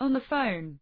on the phone.